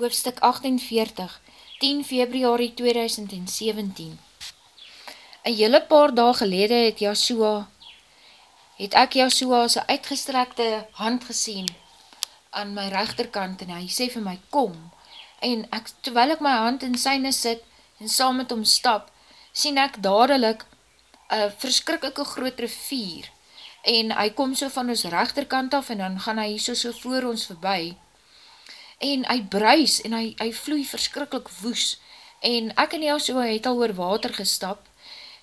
hoofstuk 48, 10 februari 2017. Een hele paar dag gelede het Yahshua, het ek Yahshua as een uitgestrekte hand gesien aan my rechterkant en hy sê vir my, kom. En ek, terwyl ek my hand in syne sit en saam met hom stap, sien ek dadelijk een verskrikkelike groot rivier en hy kom so van ons rechterkant af en dan gaan hy so so voor ons voorbij en hy bruis, en hy, hy vloei verskrikkelijk woes, en ek en jou so het al oor water gestap,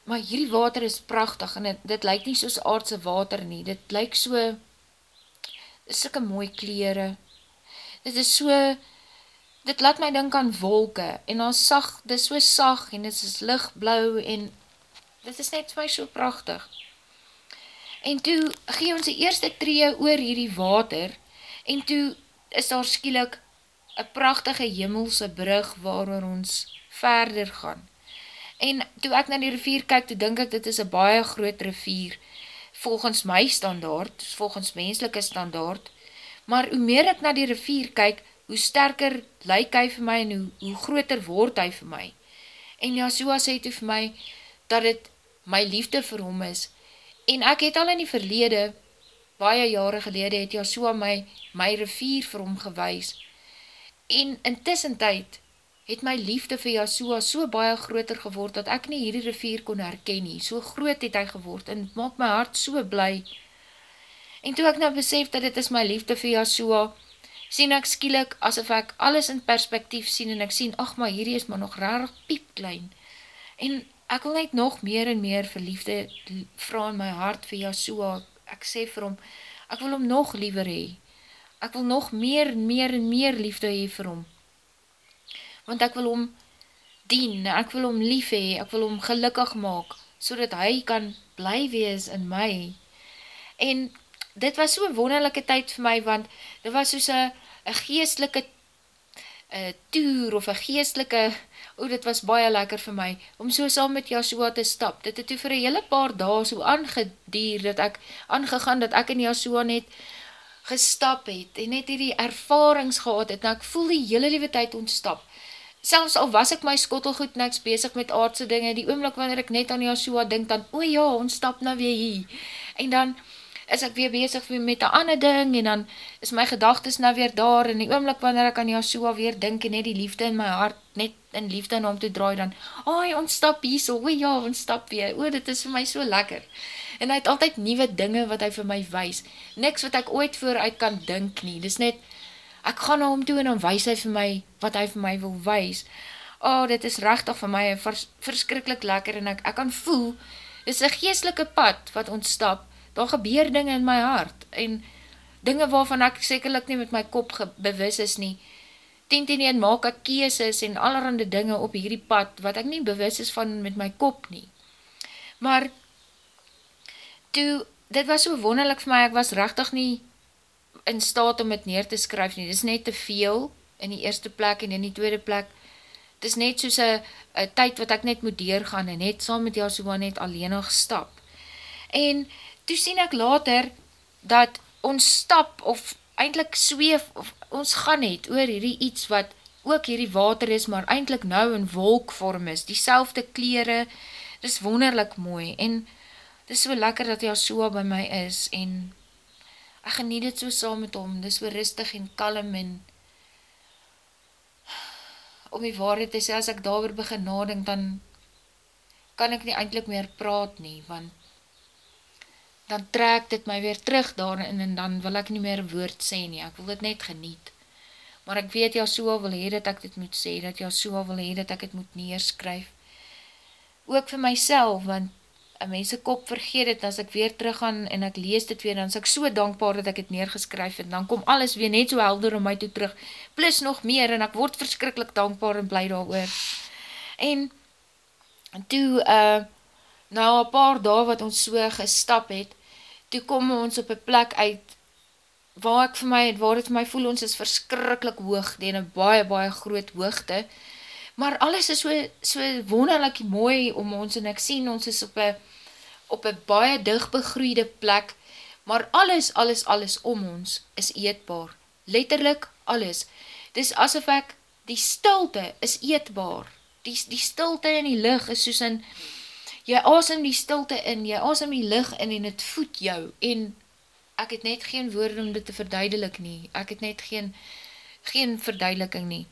maar hierdie water is prachtig, en dit, dit lyk nie soos aardse water nie, dit lyk so, soke mooi kleren, dit is so, dit laat my denk aan wolke, en al sag, dit is so sag, en dit is lichtblauw, en dit is net my so prachtig. En toe gee ons die eerste tree oor hierdie water, en toe is daar skielik een prachtige hemelse brug waarover ons verder gaan. En toe ek na die rivier kyk, toe denk ek dit is een baie groot rivier, volgens my standaard, volgens menselike standaard, maar hoe meer ek na die rivier kyk, hoe sterker lyk hy vir my en hoe, hoe groter word hy vir my. En Jasua sê toe vir my, dat het my liefde vir hom is, en ek het al in die verlede, baie jare gelede, het Jasua my, my rivier vir hom gewys, En in tussentijd het my liefde vir Yahshua so baie groter geword, dat ek nie hierdie rivier kon herken nie. So groot het hy geword, en maak my hart so bly. En toe ek nou besef dat dit is my liefde vir Yahshua, sien ek skielik asof ek alles in perspektief sien, en ek sien, ach, maar hierdie is maar nog rarig piepklein. En ek wil net nog meer en meer verliefde vraag in my hart vir Yahshua. Ek sê vir hom, ek wil hom nog liever hee ek wil nog meer en meer en meer liefde hee vir hom. Want ek wil hom dien, ek wil hom lief hee, ek wil hom gelukkig maak, so dat hy kan bly wees in my. En dit was so'n wonderlijke tyd vir my, want dit was soos een geestelike uh, toer, of een geestelike, o, dit was baie lekker vir my, om so saam met Yahshua te stap. Dit het toe vir een hele paar dae so aangedier, dat ek, aangegaan, dat ek en Yahshua net, gestap het en net hierdie ervarings gehad het, en ek voel die hele liewe tyd ontstap. Selfs al was ek my skottelgoed niks bezig met aardse dinge, die oomlik wanneer ek net aan Joshua denk, dan, o ja, ontstap nou weer hier. En dan is ek weer bezig met die ander ding, en dan is my gedagtes nou weer daar, en die oomlik wanneer ek aan Joshua weer denk, en net die liefde in my hart, net in liefde in hom te draai, dan, o, hy ontstap hier so, o ja, ontstap weer, o, dit is vir my so lekker en hy het altyd nieuwe dinge wat hy vir my wys, niks wat ek ooit vooruit kan dink nie, dis net, ek ga na hom toe en dan wys hy vir my, wat hy vir my wil wys, oh, dit is rechtig vir my, vers, verskrikkelijk lekker, en ek, ek kan voel, dit is een geestelike pad, wat ontstap, daar gebeur dinge in my hart, en dinge waarvan ek sekerlik nie met my kop bewus is nie, ten ten een maak ek keeses en allerhande dinge op hierdie pad, wat ek nie bewus is van met my kop nie. Maar toe, dit was so wonderlik vir my, ek was rechtig nie in staat om het neer te skryf nie, dit is net te veel in die eerste plek en in die tweede plek, dit is net soos een tyd wat ek net moet deurgaan en net saam met Joshua net alleen nog stap. En toe sien ek later, dat ons stap, of eindelijk zweef, of ons gaan net oor hierdie iets wat ook hierdie water is, maar eindelijk nou in wolkvorm is, die selfde kleren, dit is wonderlik mooi, en dit is so lekker dat Yahshua by my is, en ek geniet het so saam met hom, dit is so rustig en kalm, en om die waarheid te sê, as ek daar weer begin nadink, dan kan ek nie eindelijk meer praat nie, want dan trek dit my weer terug daarin, en dan wil ek nie meer woord sê nie, ek wil dit net geniet, maar ek weet Yahshua wil hee dat ek dit moet sê, dat Yahshua wil hee dat ek dit moet neerskryf, ook vir myself, want een mense kop vergeet het, as ek weer terug gaan en ek lees dit weer, dan is ek so dankbaar dat ek het neergeskryf het, dan kom alles weer net so helder om my toe terug, plus nog meer, en ek word verskrikkelijk dankbaar en blij daar oor. En, toe, uh, nou a paar dae wat ons so gestap het, toe kom ons op een plek uit, waar ek vir my, waar het vir my voel, ons is verskrikkelijk hoog, die in een baie, baie groot hoogte, maar alles is so, so wonderlik mooi om ons, en ek sien, ons is op een, op een baie digbegroeide plek, maar alles, alles, alles om ons is eetbaar. Letterlik alles. Dis asof ek die stilte is eetbaar, die, die stilte in die licht is soos in, jy asem die stilte in, jy asem die licht in en het voed jou, en ek het net geen woorde om dit te verduidelik nie, ek het net geen, geen verduideliking nie,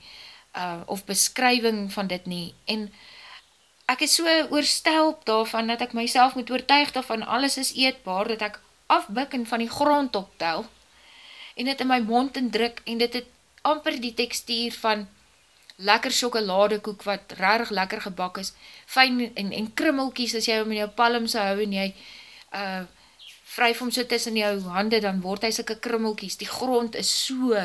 uh, of beskrywing van dit nie, en ek is so oorstelp daarvan, dat ek myself moet oortuig daarvan, alles is eetbaar, dat ek afbikken van die grond optel, en dit in my mond in druk, en dit het amper die tekstuur van lekker chocoladekoek wat rarig lekker gebak is, fijn en, en krummelkies, as jy om in jou palm sal hou en jy uh, vryf om so tussen jou hande, dan word hy sikke krummelkies, die grond is so,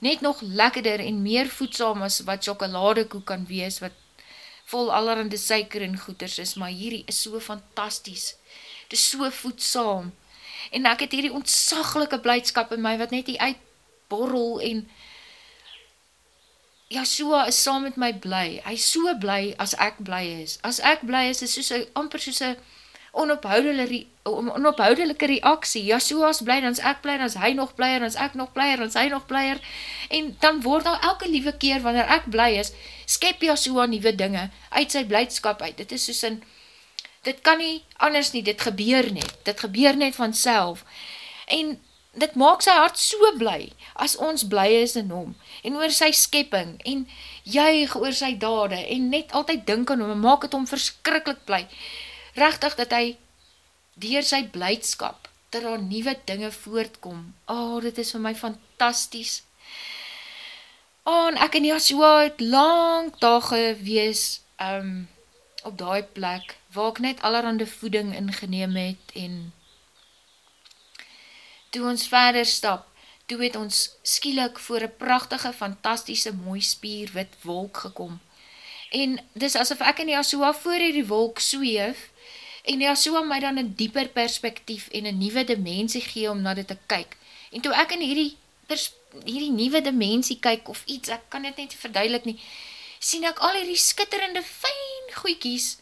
net nog lekkerder en meer voedsam as wat chocoladekoek kan wees, wat vol allerhande suiker en goeders is, maar hierdie is so fantasties, het is so voedsam, en ek het hierdie ontsaglike blijdskap in my, wat net die uitborrel en Joshua is saam met my bly, hy is so bly as ek bly is, as ek bly is, is soos amper soos een onophoudelike, onophoudelike reaksie, Joshua is bly, dan is ek bly, dan is hy nog blyer, dan is ek nog blyer, dan is hy nog blyer, en dan word al elke liewe keer, wanneer ek bly is, skep Joshua nieuwe dinge, uit sy blijdskap uit, dit is soos een, dit kan nie anders nie, dit gebeur net, dit gebeur net vanself, en dit maak sy hart so bly, as ons bly is in hom, en oor sy skepping, en juig oor sy dade, en net altyd dink aan hom, en maak het hom verskrikkelijk bly, rechtig dat hy, dier sy blijdskap, ter al nieuwe dinge voortkom, oh, dit is vir my fantasties, oh, en ek en Joshua het lang dag gewees, um, op die plek, waar ek net allerhande voeding ingeneem het, en toe ons verder stap, toe het ons skielik voor een prachtige, fantastische, mooi spier wit wolk gekom. En dis asof ek en Yahshua voor die wolk zweef, en Yahshua my dan een dieper perspektief en een nieuwe dimensie gee om na dit te kyk. En toe ek in hierdie, hierdie nieuwe dimensie kyk, of iets, ek kan dit net verduidelik nie, sien ek al hierdie skitterende, fijn goeikies,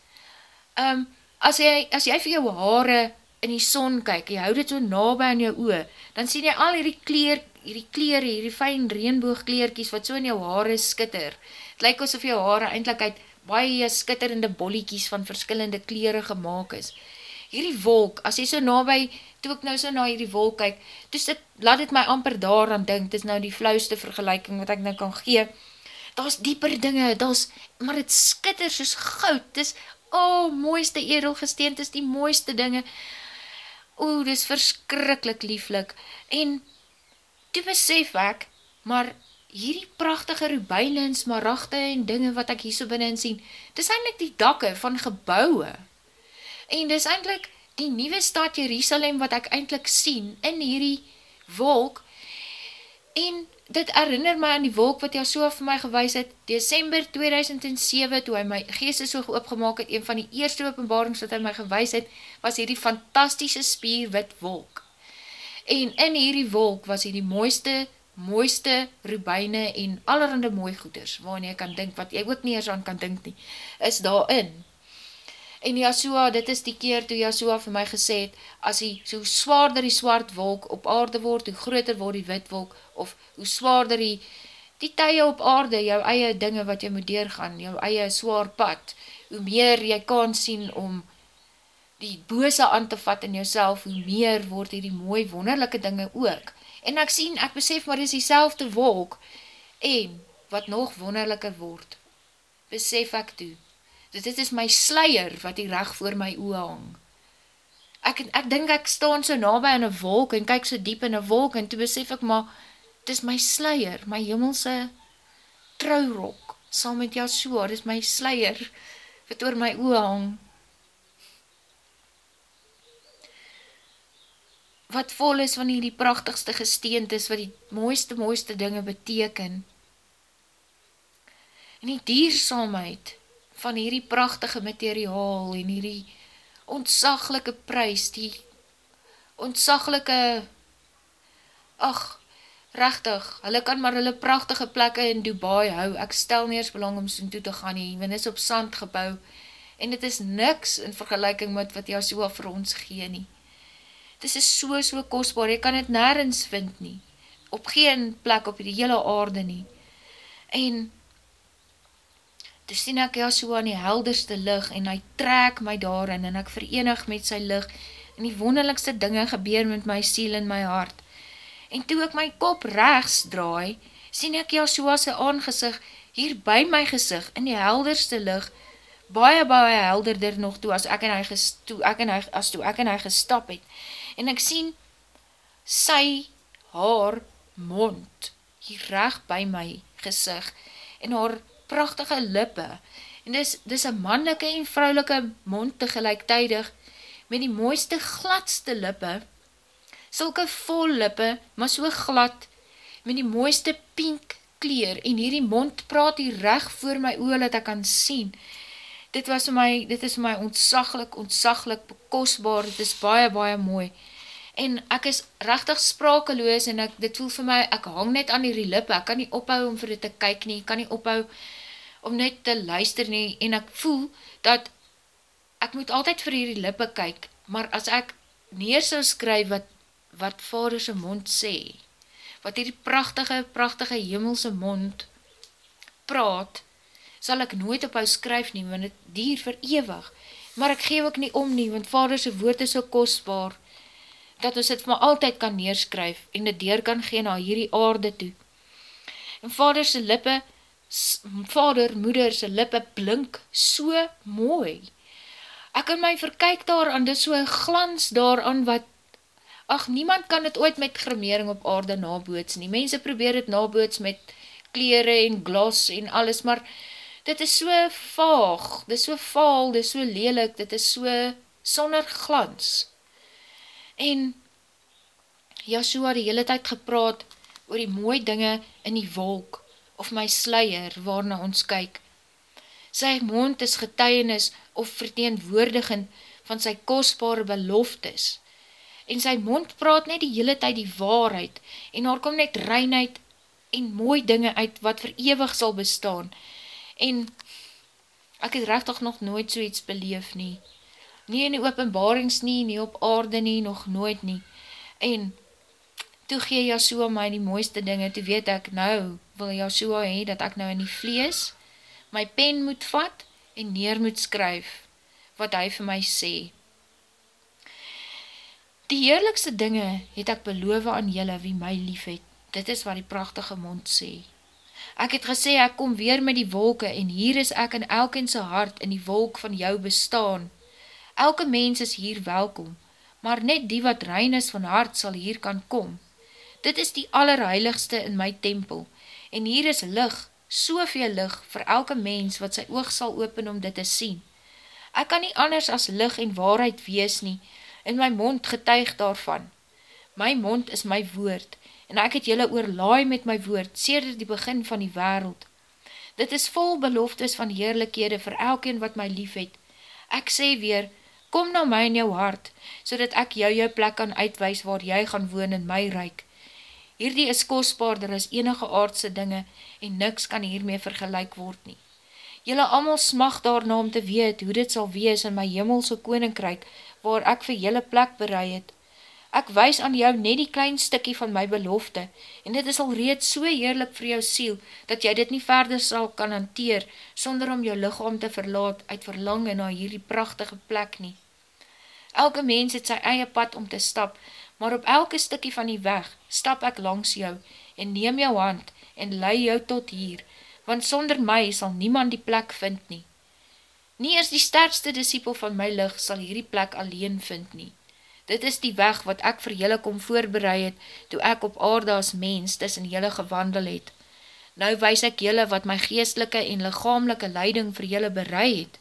um, as, jy, as jy vir jou haare in die son kyk, jy hou dit so nabij in jou oor, dan sien jy al hierdie kleer, hierdie kleer, hierdie fijn reenboogkleerkies, wat so in jou haare skitter. Het lyk asof jou haare eindelijk uit baie skitterende bolliekies van verskillende kleren gemaakt is. Hierdie wolk, as jy so nabij, toe ek nou so na hierdie wolk kyk, dus dit, laat dit my amper daar aan dink, dit is nou die flauwste vergelijking wat ek nou kan gee, daar is dieper dinge, daar is, maar het skitter soos goud, dit is, oh, mooiste edelgesteend, dit is die mooiste dinge, oe, dis verskrikkelijk lieflik, en toe besef ek, maar hierdie prachtige rubeile en smaragde en dinge wat ek hier so binnen sien, dis eindelijk die dakke van gebouwe, en dis eindelijk die nieuwe stad Jerusalem wat ek eindelijk sien, in hierdie wolk, en dit herinner my aan die wolk wat Jasua vir my gewys het, December 2007, toe hy my geest so opgemaak het, een van die eerste openbarings wat hy my gewys het, was hierdie fantastisese spierwit wolk. En in hierdie wolk was hierdie mooiste, mooiste rubeine en allerhande mooi goeders, waarin jy kan dink, wat jy ook nie eers aan kan dink nie, is daarin. En Jasua, dit is die keer toe Jasua vir my gesê het, as hy so zwaarder die zwart wolk op aarde word, hoe groter word die wit wolk, of hoe zwaarder die, die tye op aarde, jou eie dinge wat jy moet deurgaan, jou eie zwaar pad, hoe meer jy kan sien om die bose aan te vat in jouself, hoe meer word die mooi wonderlijke dinge ook. En ek sien, ek besef maar is die selfde wolk, en wat nog wonderliker word, besef ek toe, Dus dit is my sluier wat die reg voor my oe hang. Ek, ek dink ek staan so nabij in een wolk en kyk so diep in een wolk en toe besef ek maar, dit is my sluier, my jimmelse trouwrok, saam met Yahshua, dit is my sluier wat oor my oe hang. Wat vol is van die prachtigste gesteend is, wat die mooiste, mooiste dinge beteken. En die diersaamheid, van hierdie prachtige materiaal en hierdie ontsaglike prijs, die ontsaglike, ach, rechtig, hulle kan maar hulle prachtige plekke in Dubai hou, ek stel neers belang om so'n toe te gaan nie, want is op sand gebouw, en dit is niks in vergelijking met wat Joshua vir ons gee nie. Dit is so, so kostbaar, jy kan het nergens vind nie, op geen plek op die hele aarde nie, en toe sien ek Joshua in die helderste lig en hy trek my daarin en ek verenig met sy lig en die wonderlikste dinge gebeur met my siel en my hart. En toe ek my kop rechts draai, sien ek Joshua sy aangezig hier by my gezig in die helderste lig, baie baie helderder nog toe as ek en hy, ges, toe ek en hy, as toe ek en hy gestap het. En ek sien sy haar mond hier recht by my gezig en haar prachtige lippe. En dis, dis een mannelike en vrouwelike mond tegelijktijdig met die mooiste gladste lippe. Sulke vol lippe maar so glad met die mooiste pink kleer en hierdie mond praat hier recht voor my oor dat ek kan sien dit was vir my, dit is vir my ontsaglik, ontsaglik, bekostbaar, dit is baie, baie mooi. En ek is rechtig sprakeloos en ek, dit voel vir my, ek hang net aan hierdie lippe, ek kan nie ophou om vir dit te kyk nie, ek kan nie ophou om net te luister nie, en ek voel dat ek moet altyd vir hierdie lippe kyk, maar as ek neer sou skryf wat, wat vaderse mond sê, wat hierdie prachtige, prachtige hemelse mond praat, sal ek nooit op hou skryf nie, want het dier verewig, maar ek geef ook nie om nie, want vaderse woord is so kostbaar, dat ons het maar altyd kan neerskryf, en het deur kan gee na hierdie aarde toe. En vaderse lippe, vader, moederse lippe blink so mooi. Ek kan my verkyk daaraan, dit so glans daaraan wat, ach, niemand kan het ooit met grimering op aarde naboots nie. Mense probeer het naboots met kleren en glas en alles, maar dit is so vaag, dit is so vaal, dit is so lelik, dit is so sonder glans. En Joshua die hele tyd gepraat oor die mooie dinge in die wolk of my sluier waarna ons kyk. Sy mond is getuienis of verteenwoordigend van sy kostbare beloftes. En sy mond praat net die hele tyd die waarheid en daar kom net reinheid en mooi dinge uit wat verewig sal bestaan en ek het rechtig nog nooit so iets beleef nie. Nie in die openbarings nie, nie op aarde nie, nog nooit nie. En toe gee Yahshua my die mooiste dinge, toe weet ek nou, wil Yahshua hee, dat ek nou in die vlees my pen moet vat en neer moet skryf, wat hy vir my sê. Die heerlikste dinge het ek beloof aan julle wie my lief het, dit is wat die prachtige mond sê. Ek het gesê, ek kom weer met die wolke, en hier is ek in elk in sy hart in die wolk van jou bestaan. Elke mens is hier welkom, maar net die wat rein is van hart sal hier kan kom. Dit is die allerheiligste in my tempel, en hier is lig, soveel lig, vir elke mens wat sy oog sal open om dit te sien. Ek kan nie anders as lig en waarheid wees nie, en my mond getuig daarvan. My mond is my woord, en ek het jylle oorlaai met my woord, sêder die begin van die wereld. Dit is vol beloftes van heerlikhede vir elkeen wat my lief het. Ek sê weer, kom na my in jou hart, so dat ek jou jou plek kan uitwees waar jy gaan woon in my reik. Hierdie is kostbaarder as enige aardse dinge, en niks kan hiermee vergelijk word nie. Julle allemaal smag daarna om te weet hoe dit sal wees in my hemelse koninkryk, waar ek vir julle plek bereid het, Ek wys aan jou net die klein stikkie van my belofte, en dit is al reeds so heerlik vir jou siel, dat jy dit nie verder sal kan hanteer, sonder om jou lichaam te verlaat uit verlange na hierdie prachtige plek nie. Elke mens het sy eie pad om te stap, maar op elke stikkie van die weg, stap ek langs jou, en neem jou hand, en lei jou tot hier, want sonder my sal niemand die plek vind nie. Nie eers die sterkste disciple van my lig sal hierdie plek alleen vind nie. Dit is die weg wat ek vir julle kom voorbereid het, toe ek op aarde as mens tussen julle gewandel het. Nou wys ek julle wat my geestelike en lichamelike leiding vir julle bereid het.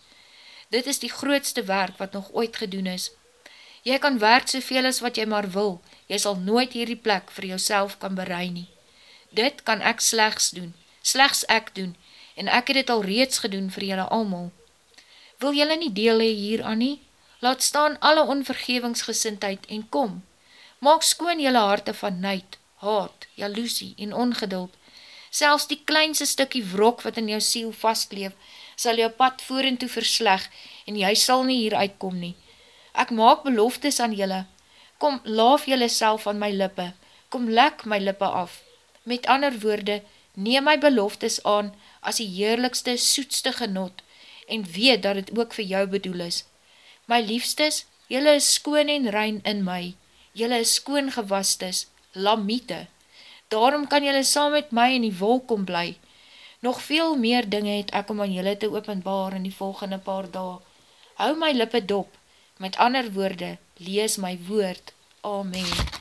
Dit is die grootste werk wat nog ooit gedoen is. Jy kan werk soveel as wat jy maar wil, jy sal nooit hierdie plek vir jouself kan bereid nie. Dit kan ek slechts doen, slechts ek doen, en ek het dit al reeds gedoen vir julle almal. Wil julle nie deel hee hier aan nie? Laat staan alle onvergevingsgesintheid en kom. Maak skoon jylle harte van nuid, haat, jaloesie en ongeduld. Selfs die kleinste stukkie wrok wat in jou siel vastkleef, sal jou pad voor en toe versleg en jy sal nie hier uitkom nie. Ek maak beloftes aan jylle, kom laaf jylle self aan my lippe, kom lek my lippe af. Met ander woorde, neem my beloftes aan as die heerlikste, soetste genot, en weet dat het ook vir jou bedoel is. My liefstes, jylle is skoon en rein in my, jylle is skoon gewastes, lamiete. Daarom kan jylle saam met my in die wolk kom bly. Nog veel meer dinge het ek om aan jylle te openbaar in die volgende paar dae. Hou my lippe dop, met ander woorde, lees my woord. Amen.